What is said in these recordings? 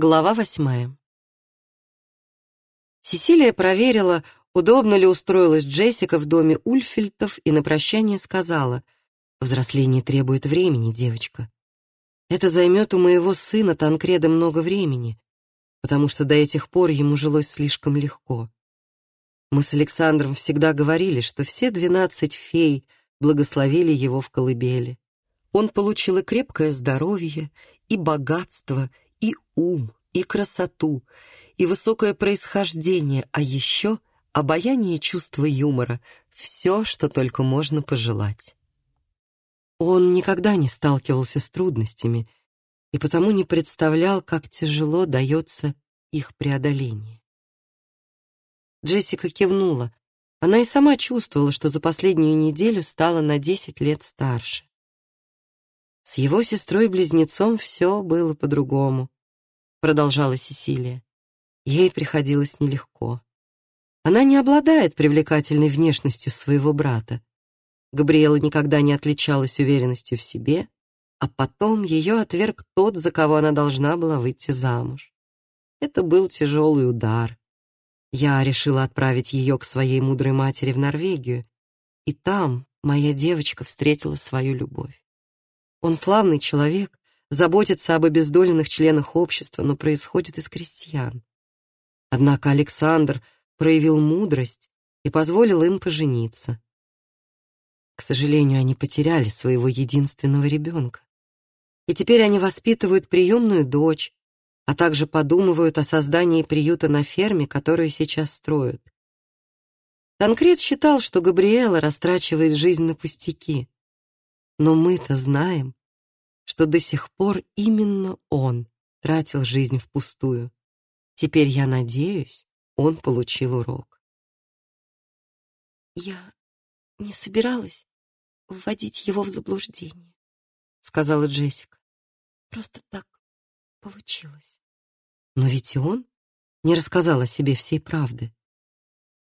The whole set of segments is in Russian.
Глава восьмая. Сесилия проверила, удобно ли устроилась Джессика в доме Ульфельтов и на прощание сказала, «Взросление требует времени, девочка. Это займет у моего сына Танкреда много времени, потому что до этих пор ему жилось слишком легко. Мы с Александром всегда говорили, что все двенадцать фей благословили его в колыбели. Он получил и крепкое здоровье, и богатство, и ум, и красоту, и высокое происхождение, а еще обаяние и чувство юмора — все, что только можно пожелать. Он никогда не сталкивался с трудностями и потому не представлял, как тяжело дается их преодоление. Джессика кивнула. Она и сама чувствовала, что за последнюю неделю стала на десять лет старше. С его сестрой-близнецом все было по-другому продолжала Сесилия. Ей приходилось нелегко. Она не обладает привлекательной внешностью своего брата. Габриэла никогда не отличалась уверенностью в себе, а потом ее отверг тот, за кого она должна была выйти замуж. Это был тяжелый удар. Я решила отправить ее к своей мудрой матери в Норвегию, и там моя девочка встретила свою любовь. Он славный человек, заботится об обездоленных членах общества, но происходит из крестьян. Однако Александр проявил мудрость и позволил им пожениться. К сожалению, они потеряли своего единственного ребенка. И теперь они воспитывают приемную дочь, а также подумывают о создании приюта на ферме, которую сейчас строят. Танкрет считал, что Габриэла растрачивает жизнь на пустяки. Но мы-то знаем, что до сих пор именно он тратил жизнь впустую. Теперь я надеюсь, он получил урок. «Я не собиралась вводить его в заблуждение», — сказала Джессика. «Просто так получилось». Но ведь и он не рассказал о себе всей правды.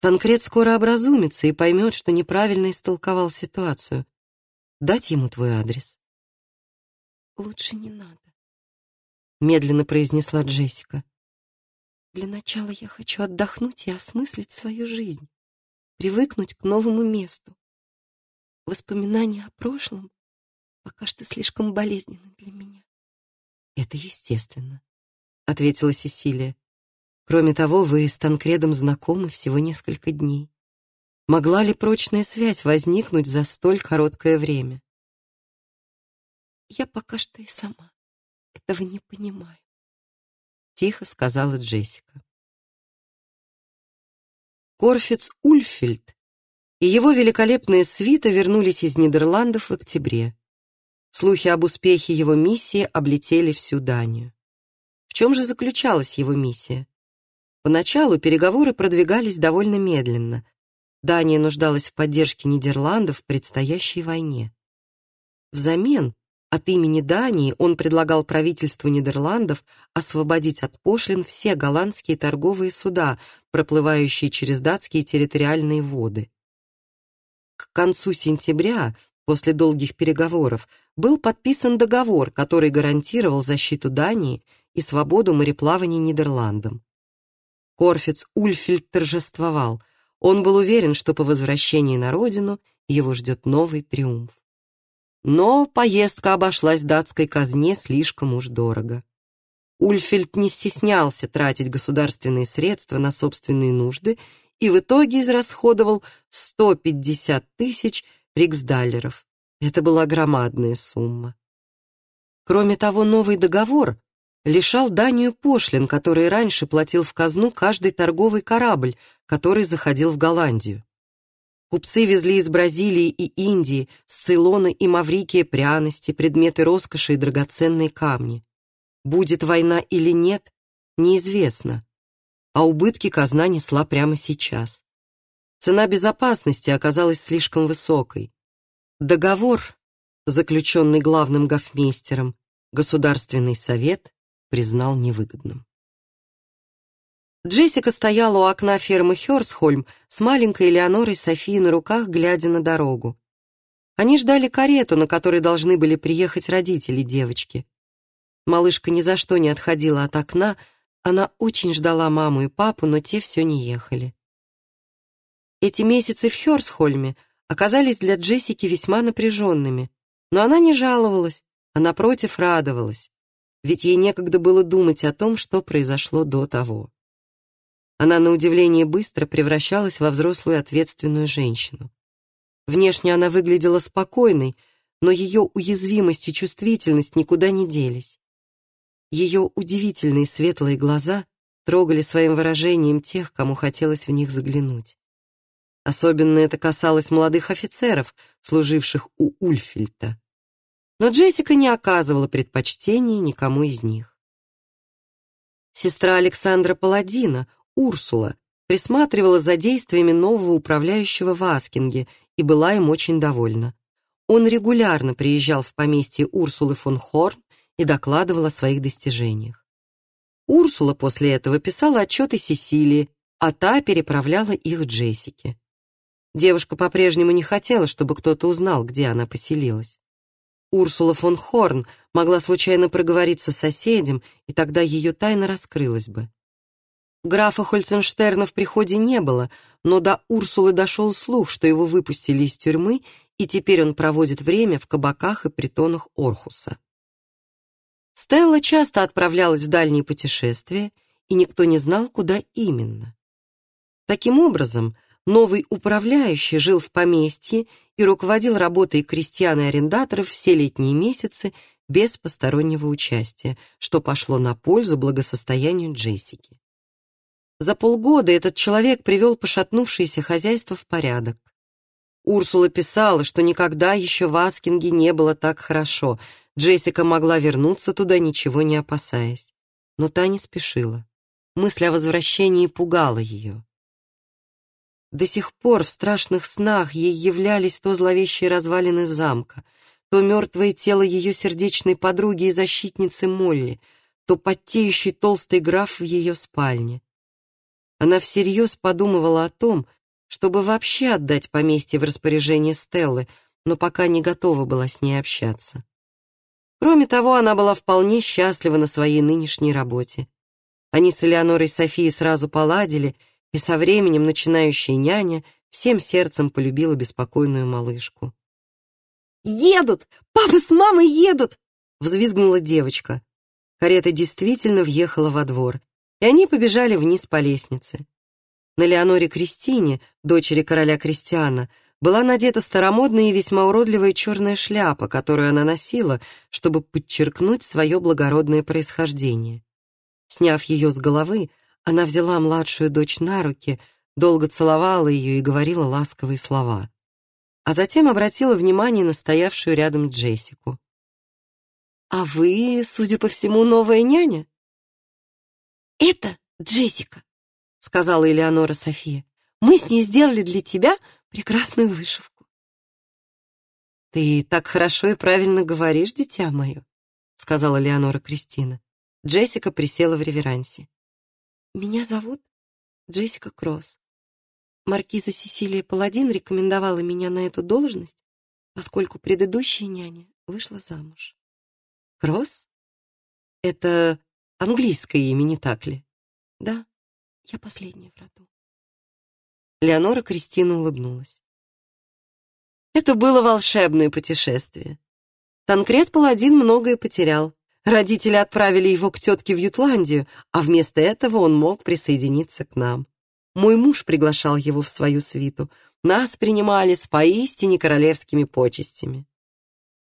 Танкрет скоро образумится и поймет, что неправильно истолковал ситуацию. Дать ему твой адрес. «Лучше не надо», — медленно произнесла Джессика. «Для начала я хочу отдохнуть и осмыслить свою жизнь, привыкнуть к новому месту. Воспоминания о прошлом пока что слишком болезненны для меня». «Это естественно», — ответила Сесилия. «Кроме того, вы с Танкредом знакомы всего несколько дней. Могла ли прочная связь возникнуть за столь короткое время?» Я пока что и сама этого не понимаю. Тихо сказала Джессика. Корфиц Ульфельд и его великолепная свита вернулись из Нидерландов в октябре. Слухи об успехе его миссии облетели всю Данию. В чем же заключалась его миссия? Поначалу переговоры продвигались довольно медленно. Дания нуждалась в поддержке Нидерландов в предстоящей войне. Взамен от имени Дании он предлагал правительству Нидерландов освободить от пошлин все голландские торговые суда, проплывающие через датские территориальные воды. К концу сентября, после долгих переговоров, был подписан договор, который гарантировал защиту Дании и свободу мореплавания Нидерландам. Корфиц Ульфельд торжествовал. Он был уверен, что по возвращении на родину его ждет новый триумф. Но поездка обошлась датской казне слишком уж дорого. Ульфельд не стеснялся тратить государственные средства на собственные нужды и в итоге израсходовал 150 тысяч риксдаллеров. Это была громадная сумма. Кроме того, новый договор лишал Данию пошлин, которые раньше платил в казну каждый торговый корабль, который заходил в Голландию. Купцы везли из Бразилии и Индии, с Цейлона и Маврикия пряности, предметы роскоши и драгоценные камни. Будет война или нет, неизвестно. А убытки казна несла прямо сейчас. Цена безопасности оказалась слишком высокой. Договор, заключенный главным гофмейстером, Государственный совет признал невыгодным. Джессика стояла у окна фермы Хёрсхольм с маленькой Элеонорой Софией на руках, глядя на дорогу. Они ждали карету, на которой должны были приехать родители девочки. Малышка ни за что не отходила от окна, она очень ждала маму и папу, но те все не ехали. Эти месяцы в Хёрсхольме оказались для Джессики весьма напряженными, но она не жаловалась, а напротив радовалась, ведь ей некогда было думать о том, что произошло до того. Она, на удивление, быстро превращалась во взрослую ответственную женщину. Внешне она выглядела спокойной, но ее уязвимость и чувствительность никуда не делись. Ее удивительные светлые глаза трогали своим выражением тех, кому хотелось в них заглянуть. Особенно это касалось молодых офицеров, служивших у Ульфильта. Но Джессика не оказывала предпочтения никому из них. Сестра Александра Паладина, Урсула, присматривала за действиями нового управляющего в Аскинге и была им очень довольна. Он регулярно приезжал в поместье Урсулы фон Хорн и докладывал о своих достижениях. Урсула после этого писала отчеты Сесилии, а та переправляла их Джессике. Девушка по-прежнему не хотела, чтобы кто-то узнал, где она поселилась. Урсула фон Хорн могла случайно проговориться соседям, и тогда ее тайна раскрылась бы. Графа Хольценштерна в приходе не было, но до Урсулы дошел слух, что его выпустили из тюрьмы, и теперь он проводит время в кабаках и притонах Орхуса. Стелла часто отправлялась в дальние путешествия, и никто не знал, куда именно. Таким образом, новый управляющий жил в поместье и руководил работой крестьян и арендаторов все летние месяцы без постороннего участия, что пошло на пользу благосостоянию Джессики. За полгода этот человек привел пошатнувшееся хозяйство в порядок. Урсула писала, что никогда еще в Аскинге не было так хорошо. Джессика могла вернуться туда, ничего не опасаясь. Но та не спешила. Мысль о возвращении пугала ее. До сих пор в страшных снах ей являлись то зловещие развалины замка, то мертвое тело ее сердечной подруги и защитницы Молли, то потеющий толстый граф в ее спальне. Она всерьез подумывала о том, чтобы вообще отдать поместье в распоряжение Стеллы, но пока не готова была с ней общаться. Кроме того, она была вполне счастлива на своей нынешней работе. Они с Элеонорой Софией сразу поладили, и со временем начинающая няня всем сердцем полюбила беспокойную малышку. «Едут! Папа с мамой едут!» — взвизгнула девочка. Карета действительно въехала во двор, и они побежали вниз по лестнице. На Леоноре Кристине, дочери короля Кристиана, была надета старомодная и весьма уродливая черная шляпа, которую она носила, чтобы подчеркнуть свое благородное происхождение. Сняв ее с головы, она взяла младшую дочь на руки, долго целовала ее и говорила ласковые слова. А затем обратила внимание на стоявшую рядом Джессику. «А вы, судя по всему, новая няня?» «Это Джессика», — сказала Элеонора София. «Мы с ней сделали для тебя прекрасную вышивку». «Ты так хорошо и правильно говоришь, дитя мое», — сказала Леонора Кристина. Джессика присела в реверансе. «Меня зовут Джессика Кросс. Маркиза Сесилия Паладин рекомендовала меня на эту должность, поскольку предыдущая няня вышла замуж». «Кросс? Это английское имя, не так ли?» «Да», я последняя в роду. Леонора Кристина улыбнулась. Это было волшебное путешествие. Танкрет Паладин многое потерял. Родители отправили его к тетке в Ютландию, а вместо этого он мог присоединиться к нам. Мой муж приглашал его в свою свиту. Нас принимали с поистине королевскими почестями.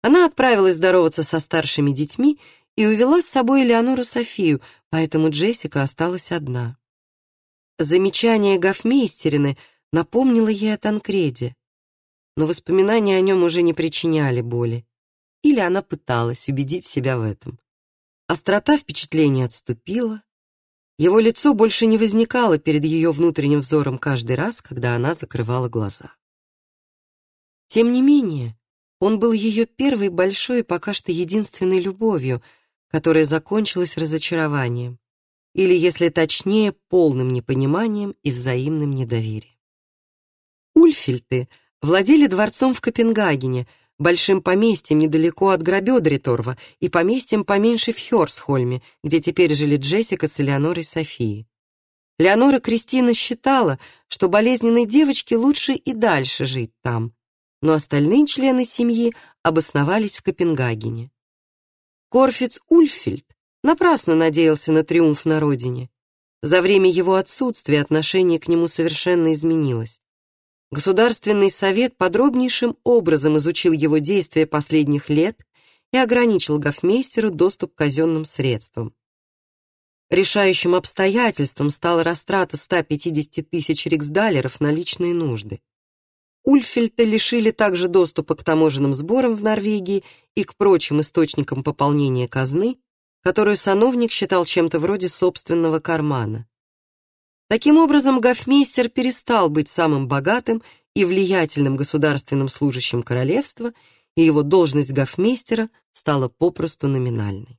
Она отправилась здороваться со старшими детьми и увела с собой Леонору Софию, поэтому Джессика осталась одна. Замечание гофмейстерины напомнило ей о Танкреде, но воспоминания о нем уже не причиняли боли. Или она пыталась убедить себя в этом. Острота впечатления отступила. Его лицо больше не возникало перед ее внутренним взором каждый раз, когда она закрывала глаза. Тем не менее, он был ее первой большой и пока что единственной любовью, которая закончилась разочарованием или, если точнее, полным непониманием и взаимным недоверием. Ульфильты владели дворцом в Копенгагене, большим поместьем недалеко от Грабёдриторва и поместьем поменьше в Хёрсхольме, где теперь жили Джессика с Элеонорой Софией. Леонора Кристина считала, что болезненной девочке лучше и дальше жить там, но остальные члены семьи обосновались в Копенгагене. Корфиц Ульфельд напрасно надеялся на триумф на родине. За время его отсутствия отношение к нему совершенно изменилось. Государственный совет подробнейшим образом изучил его действия последних лет и ограничил гофмейстеру доступ к казенным средствам. Решающим обстоятельством стала растрата 150 тысяч риксдалеров на личные нужды. Ульфельта лишили также доступа к таможенным сборам в Норвегии и к прочим источникам пополнения казны, которую сановник считал чем-то вроде собственного кармана. Таким образом, гофмейстер перестал быть самым богатым и влиятельным государственным служащим королевства, и его должность гофмейстера стала попросту номинальной.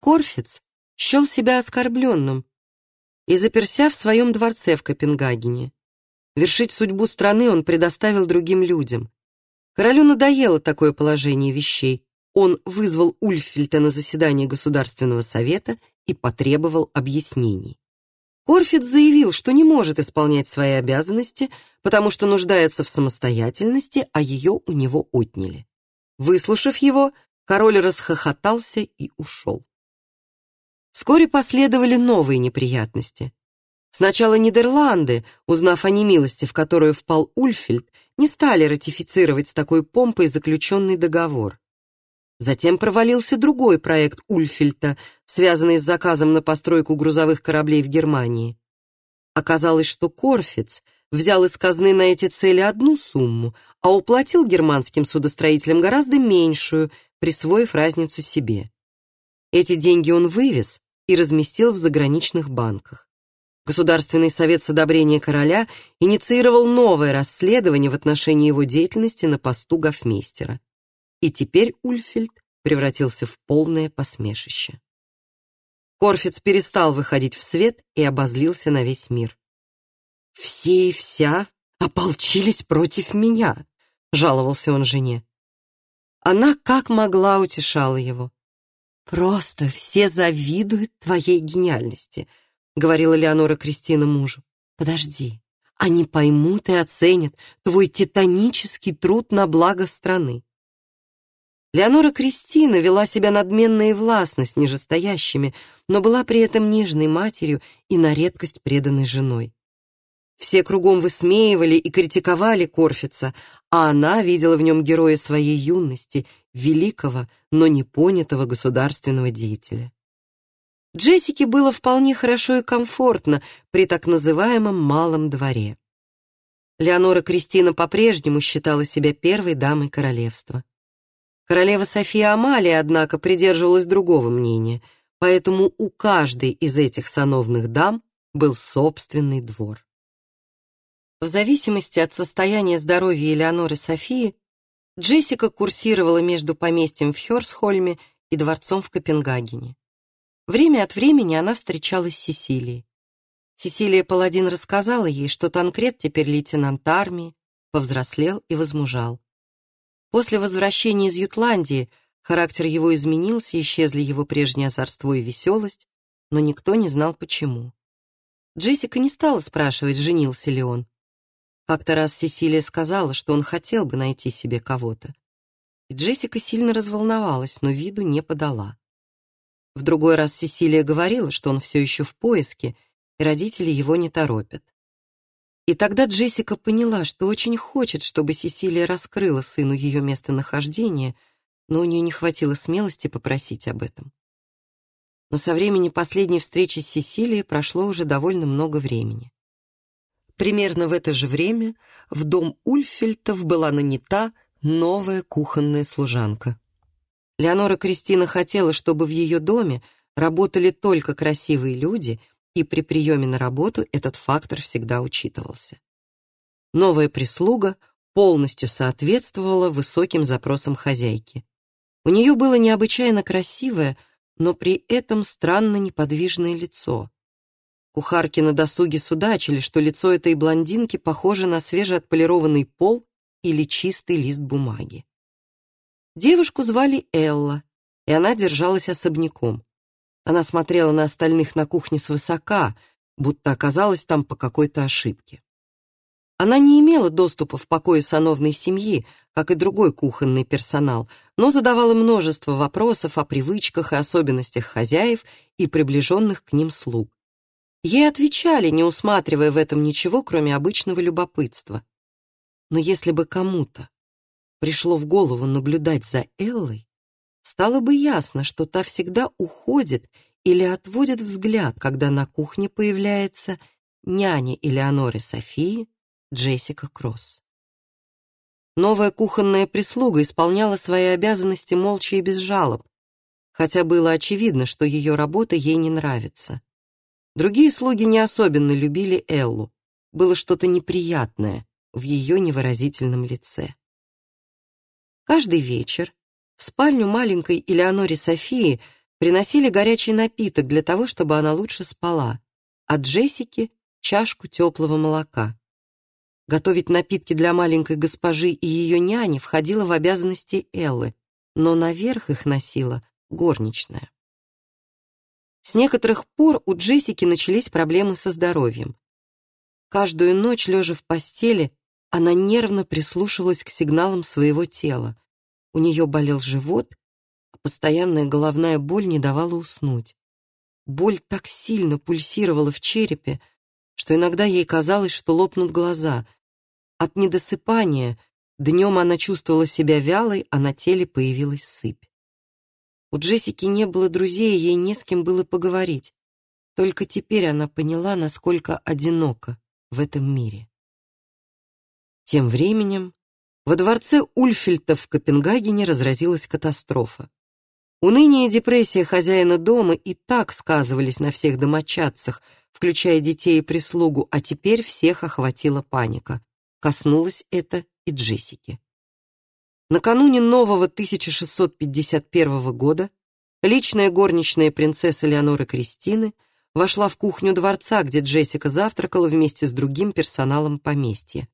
Корфиц счел себя оскорбленным и заперся в своем дворце в Копенгагене. Вершить судьбу страны он предоставил другим людям. Королю надоело такое положение вещей. Он вызвал Ульфельта на заседание Государственного совета и потребовал объяснений. Корфит заявил, что не может исполнять свои обязанности, потому что нуждается в самостоятельности, а ее у него отняли. Выслушав его, король расхохотался и ушел. Вскоре последовали новые неприятности. Сначала Нидерланды, узнав о немилости, в которую впал Ульфельд, не стали ратифицировать с такой помпой заключенный договор. Затем провалился другой проект Ульфельта, связанный с заказом на постройку грузовых кораблей в Германии. Оказалось, что Корфиц взял из казны на эти цели одну сумму, а уплатил германским судостроителям гораздо меньшую, присвоив разницу себе. Эти деньги он вывез, и разместил в заграничных банках. Государственный совет с одобрения короля инициировал новое расследование в отношении его деятельности на посту гофмейстера. И теперь Ульфельд превратился в полное посмешище. Корфиц перестал выходить в свет и обозлился на весь мир. «Все и вся ополчились против меня», — жаловался он жене. Она как могла утешала его. «Просто все завидуют твоей гениальности», — говорила Леонора Кристина мужу. «Подожди, они поймут и оценят твой титанический труд на благо страны». Леонора Кристина вела себя надменно и властно с нижестоящими, но была при этом нежной матерью и на редкость преданной женой. Все кругом высмеивали и критиковали Корфица, а она видела в нем героя своей юности, великого, но непонятого государственного деятеля. Джессике было вполне хорошо и комфортно при так называемом «малом дворе». Леонора Кристина по-прежнему считала себя первой дамой королевства. Королева София Амалия, однако, придерживалась другого мнения, поэтому у каждой из этих сановных дам был собственный двор. В зависимости от состояния здоровья Элеоноры Софии, Джессика курсировала между поместьем в Хёрсхольме и дворцом в Копенгагене. Время от времени она встречалась с Сесилией. Сесилия Паладин рассказала ей, что Танкрет теперь лейтенант армии, повзрослел и возмужал. После возвращения из Ютландии характер его изменился, исчезли его прежнее озорство и веселость, но никто не знал почему. Джессика не стала спрашивать, женился ли он. Как-то раз Сесилия сказала, что он хотел бы найти себе кого-то. И Джессика сильно разволновалась, но виду не подала. В другой раз Сесилия говорила, что он все еще в поиске, и родители его не торопят. И тогда Джессика поняла, что очень хочет, чтобы Сесилия раскрыла сыну ее местонахождение, но у нее не хватило смелости попросить об этом. Но со времени последней встречи с Сесилией прошло уже довольно много времени. Примерно в это же время в дом Ульфельтов была нанята новая кухонная служанка. Леонора Кристина хотела, чтобы в ее доме работали только красивые люди, и при приеме на работу этот фактор всегда учитывался. Новая прислуга полностью соответствовала высоким запросам хозяйки. У нее было необычайно красивое, но при этом странно неподвижное лицо. Кухарки на досуге судачили, что лицо этой блондинки похоже на свежеотполированный пол или чистый лист бумаги. Девушку звали Элла, и она держалась особняком. Она смотрела на остальных на кухне свысока, будто оказалась там по какой-то ошибке. Она не имела доступа в покои сановной семьи, как и другой кухонный персонал, но задавала множество вопросов о привычках и особенностях хозяев и приближенных к ним слуг. Ей отвечали, не усматривая в этом ничего, кроме обычного любопытства. Но если бы кому-то пришло в голову наблюдать за Эллой, стало бы ясно, что та всегда уходит или отводит взгляд, когда на кухне появляется няня Элеоноры Софии, Джессика Кросс. Новая кухонная прислуга исполняла свои обязанности молча и без жалоб, хотя было очевидно, что ее работа ей не нравится. Другие слуги не особенно любили Эллу. Было что-то неприятное в ее невыразительном лице. Каждый вечер в спальню маленькой Элеоноре Софии приносили горячий напиток для того, чтобы она лучше спала, а Джессике — чашку теплого молока. Готовить напитки для маленькой госпожи и ее няни входило в обязанности Эллы, но наверх их носила горничная. С некоторых пор у Джессики начались проблемы со здоровьем. Каждую ночь, лежа в постели, она нервно прислушивалась к сигналам своего тела. У нее болел живот, а постоянная головная боль не давала уснуть. Боль так сильно пульсировала в черепе, что иногда ей казалось, что лопнут глаза, от недосыпания днем она чувствовала себя вялой, а на теле появилась сыпь. У Джессики не было друзей, ей не с кем было поговорить. Только теперь она поняла, насколько одинока в этом мире. Тем временем во дворце Ульфельта в Копенгагене разразилась катастрофа. Уныние и депрессия хозяина дома и так сказывались на всех домочадцах, включая детей и прислугу, а теперь всех охватила паника. Коснулось это и Джессики. Накануне нового 1651 года личная горничная принцессы Леоноры Кристины вошла в кухню дворца, где Джессика завтракала вместе с другим персоналом поместья.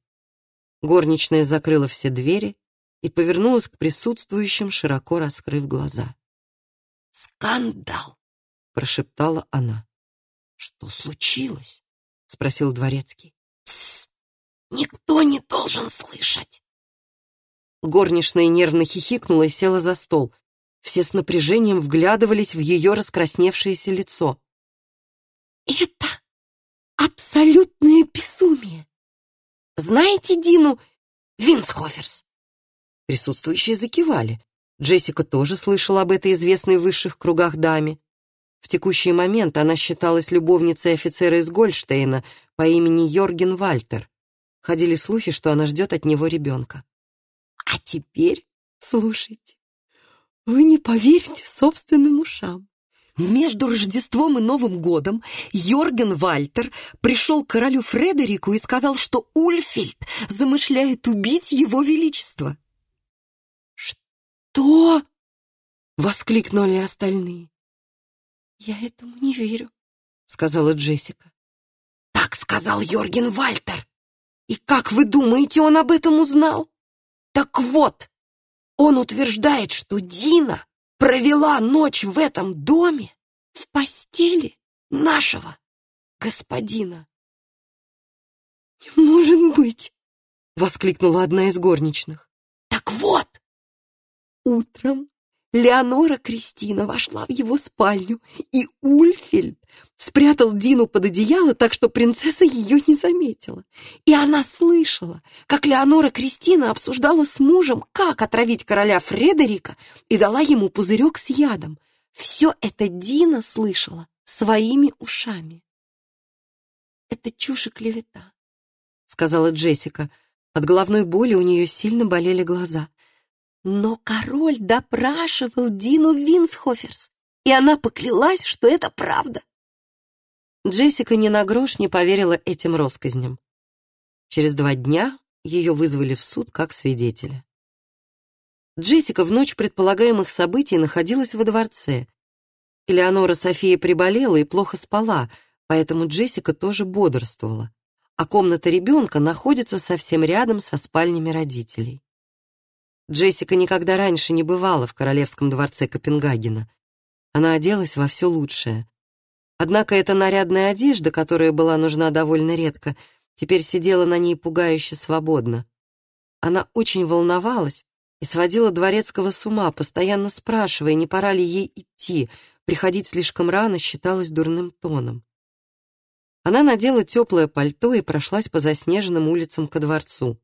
Горничная закрыла все двери и повернулась к присутствующим, широко раскрыв глаза. «Скандал!» — прошептала она. «Что случилось?» — спросил дворецкий. Никто не должен слышать. Горничная нервно хихикнула и села за стол. Все с напряжением вглядывались в ее раскрасневшееся лицо. «Это абсолютное безумие! Знаете Дину Винсхоферс?» Присутствующие закивали. Джессика тоже слышала об этой известной в высших кругах даме. В текущий момент она считалась любовницей офицера из Гольштейна по имени Йорген Вальтер. Ходили слухи, что она ждет от него ребенка. А теперь слушайте. Вы не поверите собственным ушам. Между Рождеством и Новым годом Йорген Вальтер пришел к королю Фредерику и сказал, что Ульфельд замышляет убить его величество. «Что?» — воскликнули остальные. «Я этому не верю», — сказала Джессика. «Так сказал Йорген Вальтер. И как вы думаете, он об этом узнал? Так вот, он утверждает, что Дина провела ночь в этом доме в постели нашего господина. «Не может быть!» — воскликнула одна из горничных. «Так вот, утром Леонора Кристина вошла в его спальню, и Ульфельд спрятал Дину под одеяло, так что принцесса ее не заметила. И она слышала, как Леонора Кристина обсуждала с мужем, как отравить короля Фредерика, и дала ему пузырек с ядом. Все это Дина слышала своими ушами. «Это чушь и клевета», — сказала Джессика. От головной боли у нее сильно болели глаза. Но король допрашивал Дину Винсхоферс, и она поклялась, что это правда. Джессика ни на грош не поверила этим россказням. Через два дня ее вызвали в суд как свидетеля. Джессика в ночь предполагаемых событий находилась во дворце. Элеонора София приболела и плохо спала, поэтому Джессика тоже бодрствовала. а комната ребенка находится совсем рядом со спальнями родителей. Джессика никогда раньше не бывала в королевском дворце Копенгагена. Она оделась во все лучшее. Однако эта нарядная одежда, которая была нужна довольно редко, теперь сидела на ней пугающе свободно. Она очень волновалась и сводила дворецкого с ума, постоянно спрашивая, не пора ли ей идти, приходить слишком рано считалось дурным тоном. Она надела теплое пальто и прошлась по заснеженным улицам ко дворцу.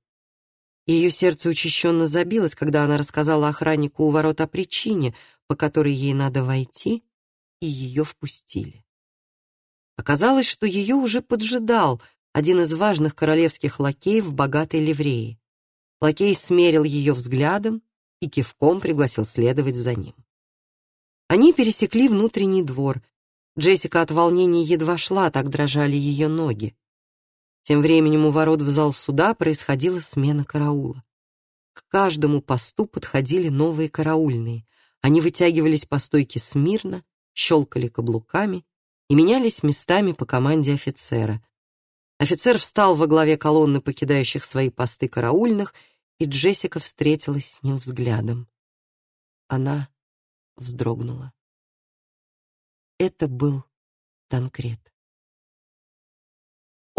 Ее сердце учащенно забилось, когда она рассказала охраннику у ворот о причине, по которой ей надо войти, и ее впустили. Оказалось, что ее уже поджидал один из важных королевских лакеев в богатой ливреи. Лакей смерил ее взглядом и кивком пригласил следовать за ним. Они пересекли внутренний двор. Джессика от волнения едва шла, так дрожали ее ноги. Тем временем у ворот в зал суда происходила смена караула. К каждому посту подходили новые караульные. Они вытягивались по стойке смирно, щелкали каблуками и менялись местами по команде офицера. Офицер встал во главе колонны покидающих свои посты караульных, и Джессика встретилась с ним взглядом. Она вздрогнула. Это был Танкрет.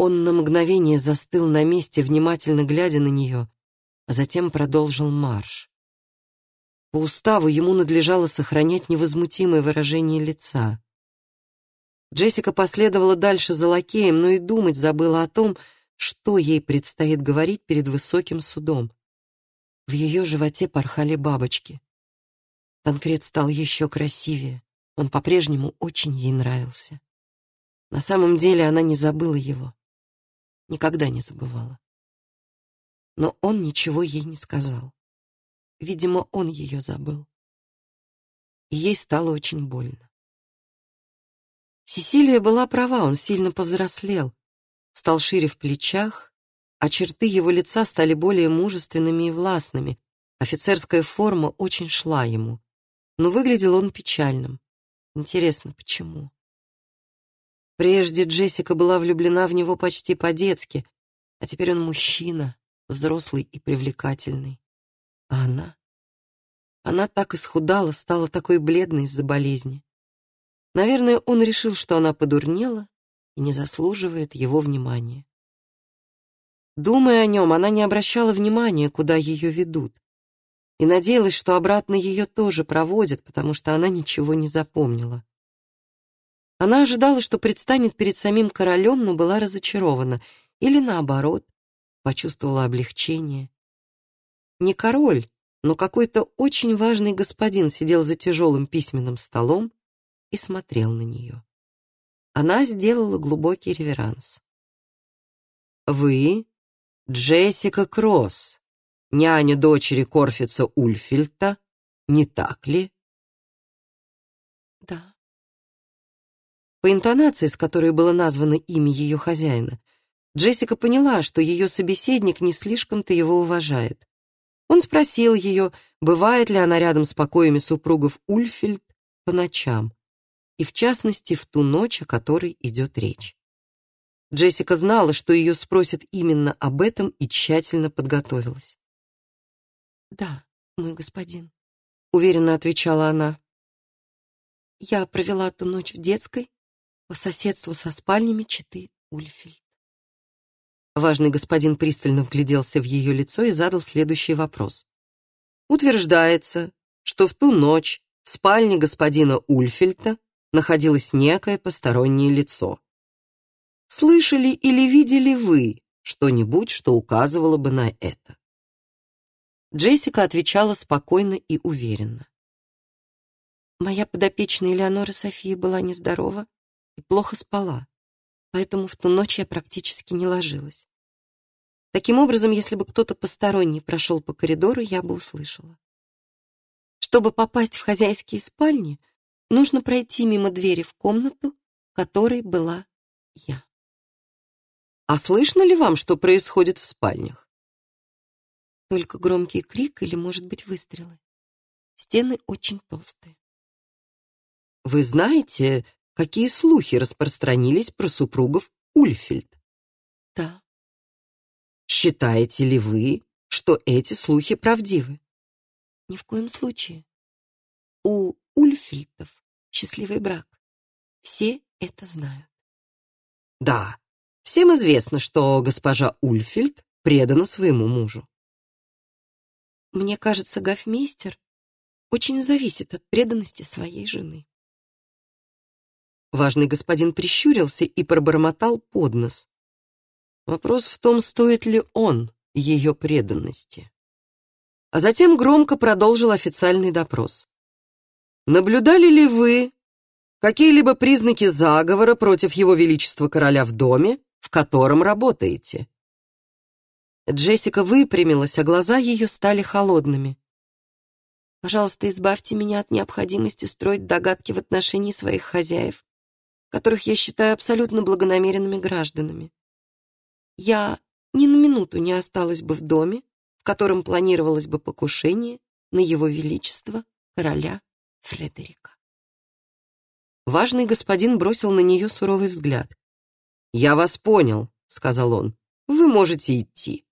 Он на мгновение застыл на месте, внимательно глядя на нее, а затем продолжил марш. По уставу ему надлежало сохранять невозмутимое выражение лица. Джессика последовала дальше за лакеем, но и думать забыла о том, что ей предстоит говорить перед высоким судом. В ее животе порхали бабочки. Танкрет стал еще красивее. Он по-прежнему очень ей нравился. На самом деле она не забыла его. Никогда не забывала. Но он ничего ей не сказал. Видимо, он ее забыл. И ей стало очень больно. Сесилия была права, он сильно повзрослел, стал шире в плечах, а черты его лица стали более мужественными и властными. Офицерская форма очень шла ему но выглядел он печальным. Интересно, почему? Прежде Джессика была влюблена в него почти по-детски, а теперь он мужчина, взрослый и привлекательный. А она? Она так исхудала, стала такой бледной из-за болезни. Наверное, он решил, что она подурнела и не заслуживает его внимания. Думая о нем, она не обращала внимания, куда ее ведут и надеялась, что обратно ее тоже проводят, потому что она ничего не запомнила. Она ожидала, что предстанет перед самим королем, но была разочарована, или наоборот, почувствовала облегчение. Не король, но какой-то очень важный господин сидел за тяжелым письменным столом и смотрел на нее. Она сделала глубокий реверанс. «Вы Джессика Кросс», няня дочери Корфица Ульфильта, не так ли? По интонации, с которой было названо имя ее хозяина, Джессика поняла, что ее собеседник не слишком-то его уважает. Он спросил ее, бывает ли она рядом с покоями супругов Ульфильд по ночам, и в частности в ту ночь, о которой идет речь. Джессика знала, что ее спросят именно об этом и тщательно подготовилась. «Да, мой господин», — уверенно отвечала она. «Я провела ту ночь в детской по соседству со спальнями Читы Ульфельд». Важный господин пристально вгляделся в ее лицо и задал следующий вопрос. «Утверждается, что в ту ночь в спальне господина Ульфельта находилось некое постороннее лицо. Слышали или видели вы что-нибудь, что указывало бы на это?» Джессика отвечала спокойно и уверенно. Моя подопечная Элеонора София была нездорова и плохо спала, поэтому в ту ночь я практически не ложилась. Таким образом, если бы кто-то посторонний прошел по коридору, я бы услышала. Чтобы попасть в хозяйские спальни, нужно пройти мимо двери в комнату, в которой была я. А слышно ли вам, что происходит в спальнях? Только громкий крик или, может быть, выстрелы. Стены очень толстые. Вы знаете, какие слухи распространились про супругов Ульфельд? Да, Считаете ли вы, что эти слухи правдивы? Ни в коем случае. У Ульфильтов счастливый брак. Все это знают. Да, всем известно, что госпожа Ульфильд предана своему мужу. Мне кажется, гофмейстер очень зависит от преданности своей жены. Важный господин прищурился и пробормотал под нос. Вопрос в том, стоит ли он ее преданности. А затем громко продолжил официальный допрос. Наблюдали ли вы какие-либо признаки заговора против его величества короля в доме, в котором работаете? Джессика выпрямилась, а глаза ее стали холодными. Пожалуйста, избавьте меня от необходимости строить догадки в отношении своих хозяев, которых я считаю абсолютно благонамеренными гражданами. Я ни на минуту не осталась бы в доме, в котором планировалось бы покушение на его величество короля Фредерика. Важный господин бросил на нее суровый взгляд. «Я вас понял», — сказал он. «Вы можете идти.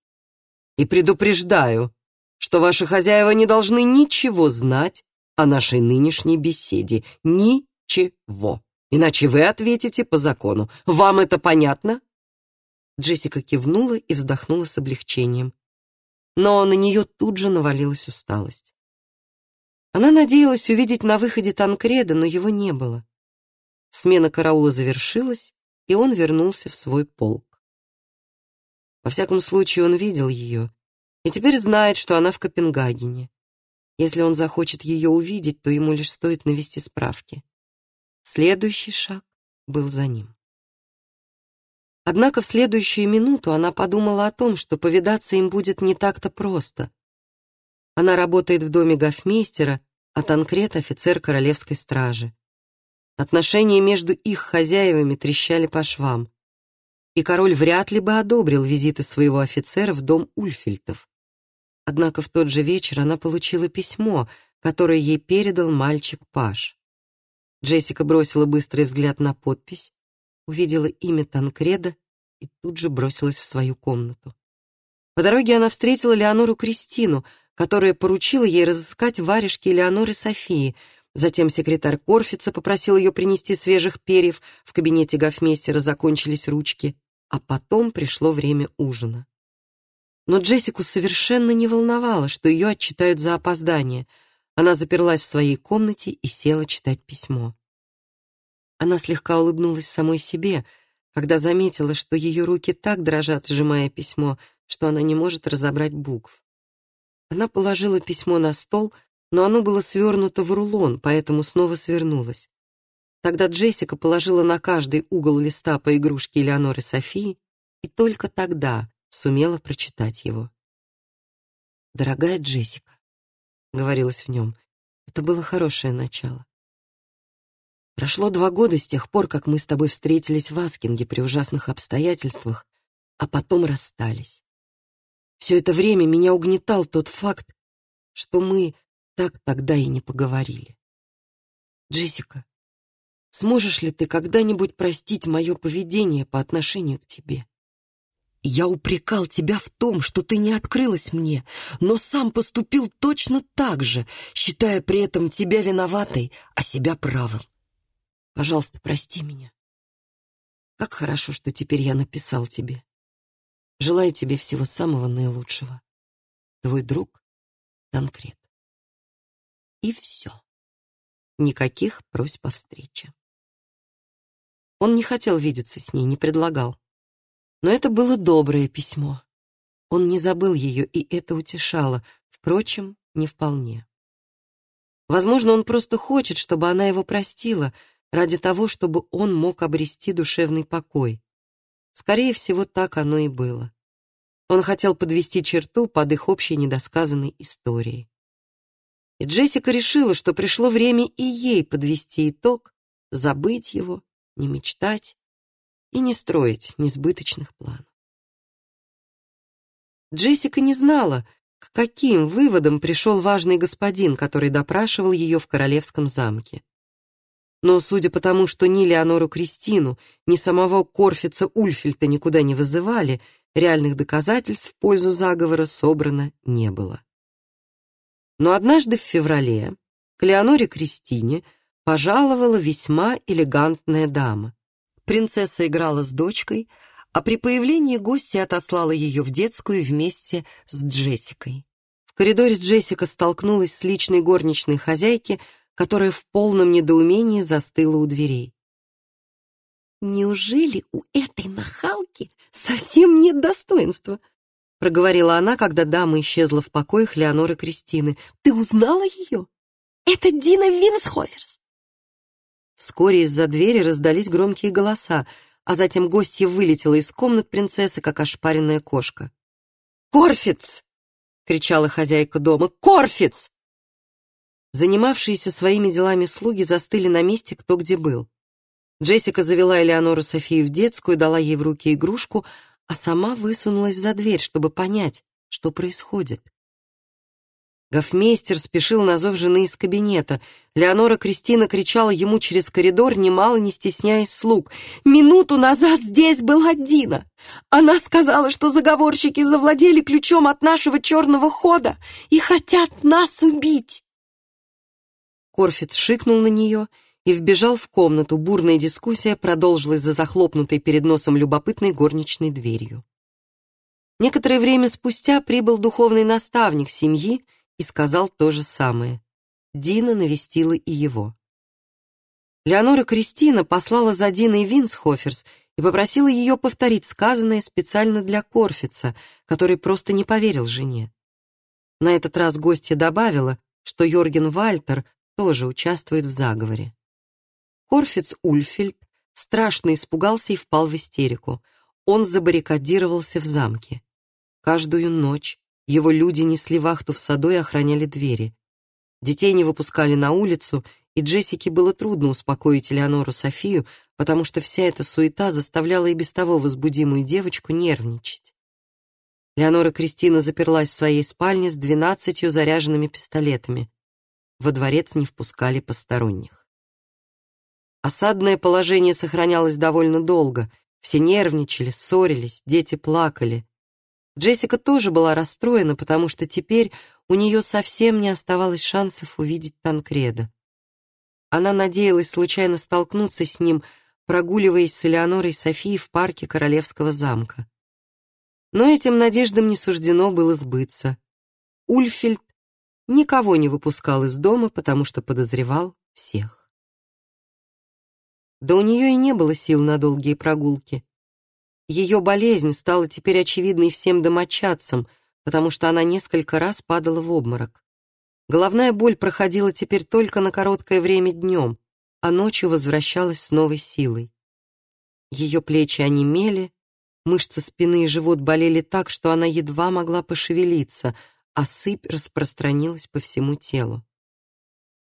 И предупреждаю, что ваши хозяева не должны ничего знать о нашей нынешней беседе. Ничего. Иначе вы ответите по закону. Вам это понятно?» Джессика кивнула и вздохнула с облегчением. Но на нее тут же навалилась усталость. Она надеялась увидеть на выходе Танкреда, но его не было. Смена караула завершилась, и он вернулся в свой полк. Во всяком случае, он видел ее и теперь знает, что она в Копенгагене. Если он захочет ее увидеть, то ему лишь стоит навести справки. Следующий шаг был за ним. Однако в следующую минуту она подумала о том, что повидаться им будет не так-то просто. Она работает в доме гофмейстера, а Танкрет — офицер королевской стражи. Отношения между их хозяевами трещали по швам, и король вряд ли бы одобрил визиты своего офицера в дом Ульфильтов. Однако в тот же вечер она получила письмо, которое ей передал мальчик Паш. Джессика бросила быстрый взгляд на подпись, увидела имя Танкреда и тут же бросилась в свою комнату. По дороге она встретила Леонору Кристину, которая поручила ей разыскать варежки Леоноры Софии. Затем секретарь Корфица попросил ее принести свежих перьев, в кабинете гофмейстера закончились ручки, а потом пришло время ужина. Но Джессику совершенно не волновало, что ее отчитают за опоздание. Она заперлась в своей комнате и села читать письмо. Она слегка улыбнулась самой себе, когда заметила, что ее руки так дрожат, сжимая письмо, что она не может разобрать букв. Она положила письмо на стол, но оно было свернуто в рулон, поэтому снова свернулось. Тогда Джессика положила на каждый угол листа по игрушке Элеоноры Софии и только тогда сумела прочитать его. «Дорогая Джессика», — говорилось в нем, — это было хорошее начало. Прошло два года с тех пор, как мы с тобой встретились в Аскинге при ужасных обстоятельствах, а потом расстались. Все это время меня угнетал тот факт, что мы так тогда и не поговорили. Джессика, сможешь ли ты когда-нибудь простить мое поведение по отношению к тебе? Я упрекал тебя в том, что ты не открылась мне, но сам поступил точно так же, считая при этом тебя виноватой, а себя правым. Пожалуйста, прости меня. Как хорошо, что теперь я написал тебе. Желаю тебе всего самого наилучшего. Твой друг Танкрет. И все. Никаких просьб о встрече. Он не хотел видеться с ней, не предлагал. Но это было доброе письмо. Он не забыл ее, и это утешало, впрочем, не вполне. Возможно, он просто хочет, чтобы она его простила, ради того, чтобы он мог обрести душевный покой. Скорее всего, так оно и было. Он хотел подвести черту под их общей недосказанной историей. И Джессика решила, что пришло время и ей подвести итог, забыть его, не мечтать и не строить несбыточных планов. Джессика не знала, к каким выводам пришел важный господин, который допрашивал ее в королевском замке. Но судя по тому, что ни Леонору Кристину, ни самого Корфица Ульфельта никуда не вызывали, реальных доказательств в пользу заговора собрано не было. Но однажды в феврале к Леоноре Кристине пожаловала весьма элегантная дама. Принцесса играла с дочкой, а при появлении гостья отослала ее в детскую вместе с Джессикой. В коридоре Джессика столкнулась с личной горничной хозяйки, которая в полном недоумении застыла у дверей. «Неужели у этой нахалки совсем нет достоинства?» проговорила она, когда дама исчезла в покоях Леоноры Кристины. «Ты узнала ее? Это Дина Винсхоферс!» Вскоре из-за двери раздались громкие голоса, а затем гостья вылетела из комнат принцессы, как ошпаренная кошка. «Корфиц!» — кричала хозяйка дома. «Корфиц!» Занимавшиеся своими делами слуги застыли на месте кто где был. Джессика завела Элеонору Софию в детскую, дала ей в руки игрушку, а сама высунулась за дверь, чтобы понять, что происходит. Гофмейстер спешил на зов жены из кабинета. Леонора Кристина кричала ему через коридор, немало не стесняясь слуг. «Минуту назад здесь была Дина! Она сказала, что заговорщики завладели ключом от нашего черного хода и хотят нас убить!» Корфиц шикнул на нее и вбежал в комнату. Бурная дискуссия продолжилась за захлопнутой перед носом любопытной горничной дверью. Некоторое время спустя прибыл духовный наставник семьи, и сказал то же самое. Дина навестила и его. Леонора Кристина послала за Диной Винсхоферс и попросила ее повторить сказанное специально для Корфица, который просто не поверил жене. На этот раз гостья добавила, что Йорген Вальтер тоже участвует в заговоре. Корфиц Ульфельд страшно испугался и впал в истерику. Он забаррикадировался в замке. Каждую ночь его люди несли вахту в саду и охраняли двери. Детей не выпускали на улицу, и Джессике было трудно успокоить Элеонору Софию, потому что вся эта суета заставляла и без того возбудимую девочку нервничать. Леонора Кристина заперлась в своей спальне с двенадцатью заряженными пистолетами. Во дворец не впускали посторонних. Осадное положение сохранялось довольно долго. Все нервничали, ссорились, дети плакали. Джессика тоже была расстроена, потому что теперь у нее совсем не оставалось шансов увидеть Танкреда. Она надеялась случайно столкнуться с ним, прогуливаясь с Элеонорой Софией в парке Королевского замка. Но этим надеждам не суждено было сбыться. Ульфельд никого не выпускал из дома, потому что подозревал всех. Да у нее и не было сил на долгие прогулки. Ее болезнь стала теперь очевидной всем домочадцам, потому что она несколько раз падала в обморок. Головная боль проходила теперь только на короткое время днем, а ночью возвращалась с новой силой. Ее плечи онемели, мышцы спины и живот болели так, что она едва могла пошевелиться, а сыпь распространилась по всему телу.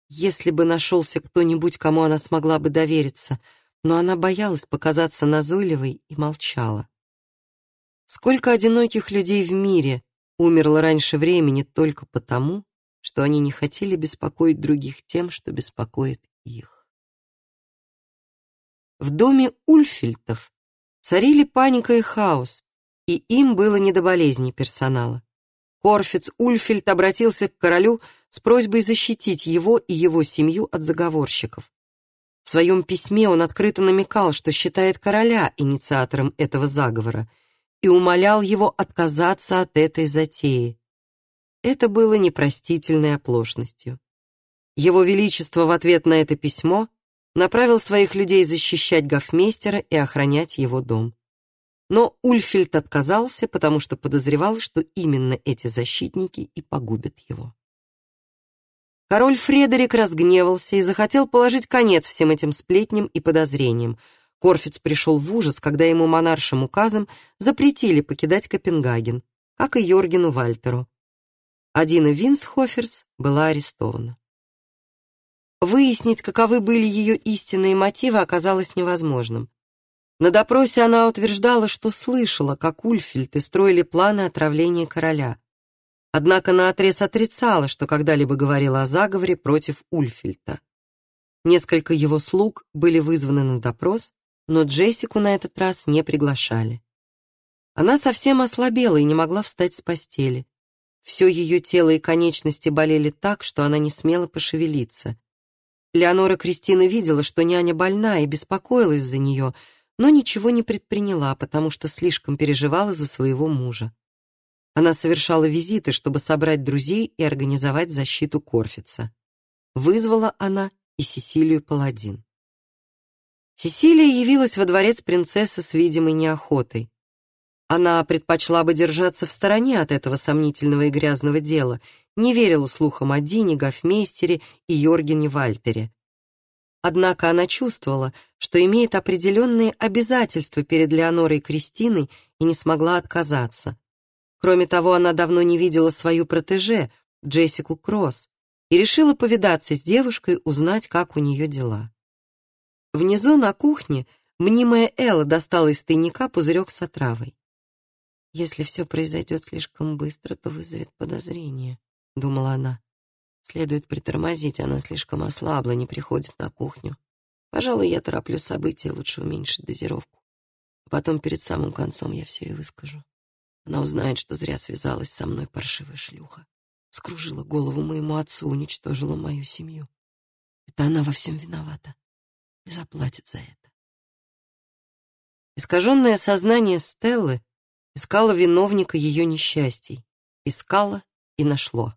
Если бы нашелся кто-нибудь, кому она смогла бы довериться — но она боялась показаться назойливой и молчала. Сколько одиноких людей в мире умерло раньше времени только потому, что они не хотели беспокоить других тем, что беспокоит их. В доме Ульфельтов царили паника и хаос, и им было не до болезней персонала. Корфиц Ульфельд обратился к королю с просьбой защитить его и его семью от заговорщиков. В своем письме он открыто намекал, что считает короля инициатором этого заговора и умолял его отказаться от этой затеи. Это было непростительной оплошностью. Его Величество в ответ на это письмо направил своих людей защищать гофмейстера и охранять его дом. Но Ульфельд отказался, потому что подозревал, что именно эти защитники и погубят его. Король Фредерик разгневался и захотел положить конец всем этим сплетням и подозрениям. Корфиц пришел в ужас, когда ему монаршим указом запретили покидать Копенгаген, как и Йоргену Вальтеру. Адина Винсхоферс была арестована. Выяснить, каковы были ее истинные мотивы, оказалось невозможным. На допросе она утверждала, что слышала, как Ульфельты строили планы отравления короля. Однако наотрез отрицала, что когда-либо говорила о заговоре против Ульфельта. Несколько его слуг были вызваны на допрос, но Джессику на этот раз не приглашали. Она совсем ослабела и не могла встать с постели. Все ее тело и конечности болели так, что она не смела пошевелиться. Леонора Кристина видела, что няня больна и беспокоилась за нее, но ничего не предприняла, потому что слишком переживала за своего мужа. Она совершала визиты, чтобы собрать друзей и организовать защиту Корфица. Вызвала она и Сесилию Паладин. Сесилия явилась во дворец принцессы с видимой неохотой. Она предпочла бы держаться в стороне от этого сомнительного и грязного дела, не верила слухам о Дине, Гофмейстере и Йоргене Вальтере. Однако она чувствовала, что имеет определенные обязательства перед Леонорой Кристиной и не смогла отказаться. Кроме того, она давно не видела свою протеже, Джессику Кросс, и решила повидаться с девушкой, узнать, как у нее дела. Внизу на кухне мнимая Элла достала из тайника пузырек с отравой. «Если все произойдет слишком быстро, то вызовет подозрение», — думала она. «Следует притормозить, она слишком ослабла, не приходит на кухню. Пожалуй, я тороплю события, лучше уменьшить дозировку. А потом перед самым концом я все и выскажу. Она узнает, что зря связалась со мной паршивая шлюха. Скружила голову моему отцу, уничтожила мою семью. Это она во всем виновата и заплатит за это. Искаженное сознание Стеллы искало виновника ее несчастий, искало и нашло.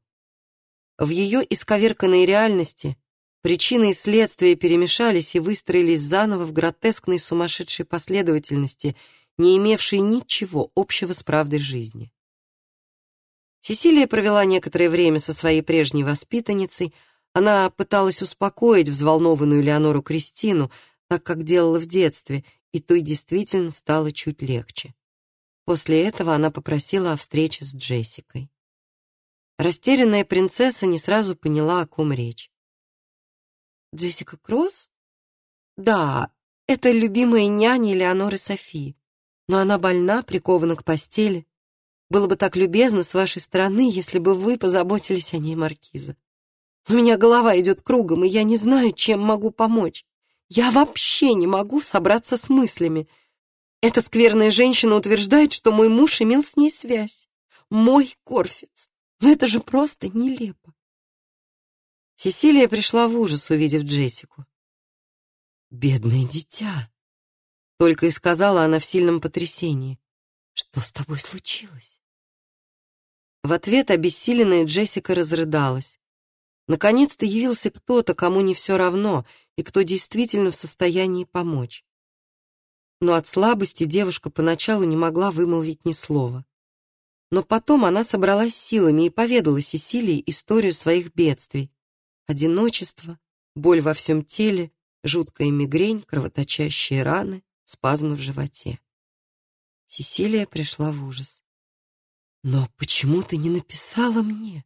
В ее исковерканной реальности причины и следствия перемешались и выстроились заново в гротескной сумасшедшей последовательности, не имевшей ничего общего с правдой жизни. Сесилия провела некоторое время со своей прежней воспитанницей, она пыталась успокоить взволнованную Леонору Кристину, так как делала в детстве, и той действительно стало чуть легче. После этого она попросила о встрече с Джессикой. Растерянная принцесса не сразу поняла, о ком речь. «Джессика Кросс?» «Да, это любимая няня Леоноры Софии, но она больна, прикована к постели. Было бы так любезно с вашей стороны, если бы вы позаботились о ней, Маркиза. У меня голова идет кругом, и я не знаю, чем могу помочь. Я вообще не могу собраться с мыслями. Эта скверная женщина утверждает, что мой муж имел с ней связь. Мой Корфиц. Но это же просто нелепо. Сесилия пришла в ужас, увидев Джессику. «Бедное дитя!» Только и сказала она в сильном потрясении. «Что с тобой случилось?» В ответ обессиленная Джессика разрыдалась. Наконец-то явился кто-то, кому не все равно, и кто действительно в состоянии помочь. Но от слабости девушка поначалу не могла вымолвить ни слова. Но потом она собралась силами и поведала Сесилии историю своих бедствий. Одиночество, боль во всем теле, жуткая мигрень, кровоточащие раны, спазмы в животе. Сесилия пришла в ужас. «Но почему ты не написала мне,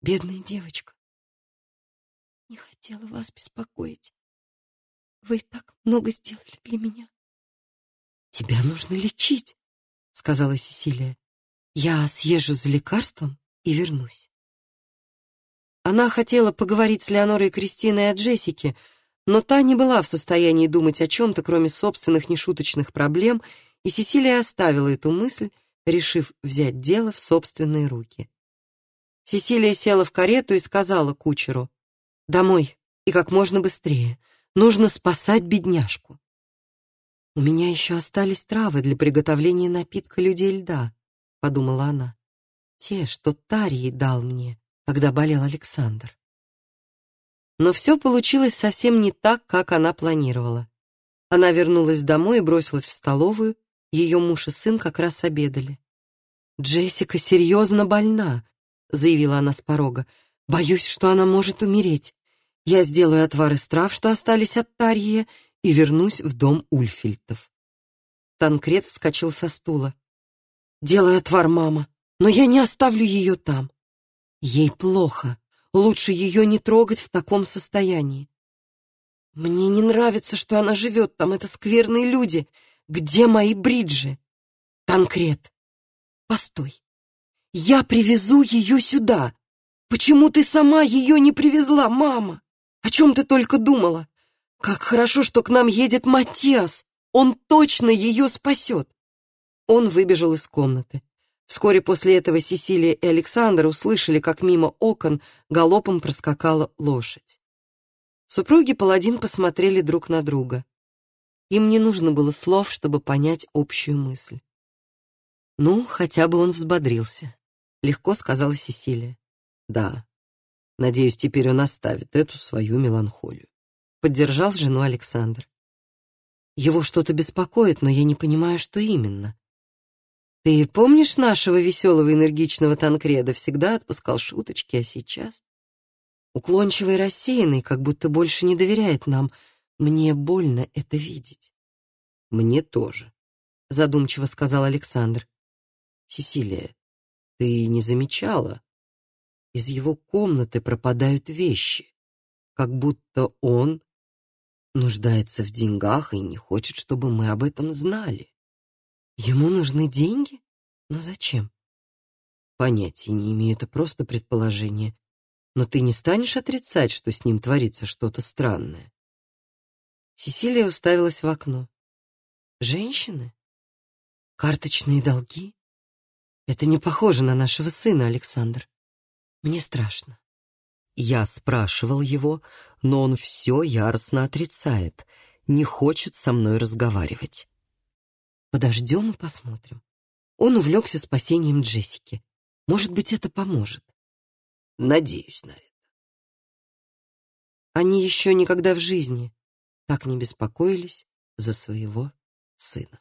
бедная девочка?» Не хотела вас беспокоить. Вы так много сделали для меня. Тебя нужно лечить, сказала Сесилия. Я съезжу за лекарством и вернусь. Она хотела поговорить с Леонорой и Кристиной о Джессике, но та не была в состоянии думать о чем-то, кроме собственных нешуточных проблем, и Сесилия оставила эту мысль, решив взять дело в собственные руки. Сесилия села в карету и сказала кучеру, Домой и как можно быстрее. Нужно спасать бедняжку. У меня еще остались травы для приготовления напитка людей льда, подумала она. Те, что Тарий дал мне, когда болел Александр. Но все получилось совсем не так, как она планировала. Она вернулась домой и бросилась в столовую. Ее муж и сын как раз обедали. «Джессика серьезно больна», — заявила она с порога. «Боюсь, что она может умереть. Я сделаю отвар из трав, что остались от Тарьи, и вернусь в дом Ульфильтов. Танкрет вскочил со стула. «Делай отвар, мама, но я не оставлю ее там. Ей плохо, лучше ее не трогать в таком состоянии. Мне не нравится, что она живет там, это скверные люди. Где мои бриджи? Танкрет, постой. Я привезу ее сюда. Почему ты сама ее не привезла, мама? О чем ты только думала? Как хорошо, что к нам едет Матиас. Он точно ее спасет. Он выбежал из комнаты. Вскоре после этого Сесилия и Александр услышали, как мимо окон галопом проскакала лошадь. Супруги Паладин посмотрели друг на друга. Им не нужно было слов, чтобы понять общую мысль. «Ну, хотя бы он взбодрился», — легко сказала Сесилия. «Да, надеюсь, теперь он оставит эту свою меланхолию», — поддержал жену Александр. «Его что-то беспокоит, но я не понимаю, что именно. Ты помнишь нашего веселого энергичного Танкреда? Всегда отпускал шуточки, а сейчас...» Уклончивый рассеянный, как будто больше не доверяет нам. Мне больно это видеть. Мне тоже, задумчиво сказал Александр. Сесилия, ты не замечала? Из его комнаты пропадают вещи, как будто он нуждается в деньгах и не хочет, чтобы мы об этом знали. Ему нужны деньги? Но зачем? Понятия не имею, это просто предположение. Но ты не станешь отрицать, что с ним творится что-то странное. Сесилия уставилась в окно. Женщины? Карточные долги? Это не похоже на нашего сына, Александр. Мне страшно. Я спрашивал его, но он все яростно отрицает, не хочет со мной разговаривать. Подождем и посмотрим. Он увлекся спасением Джессики. Может быть, это поможет. Надеюсь на это. Они еще никогда в жизни так не беспокоились за своего сына.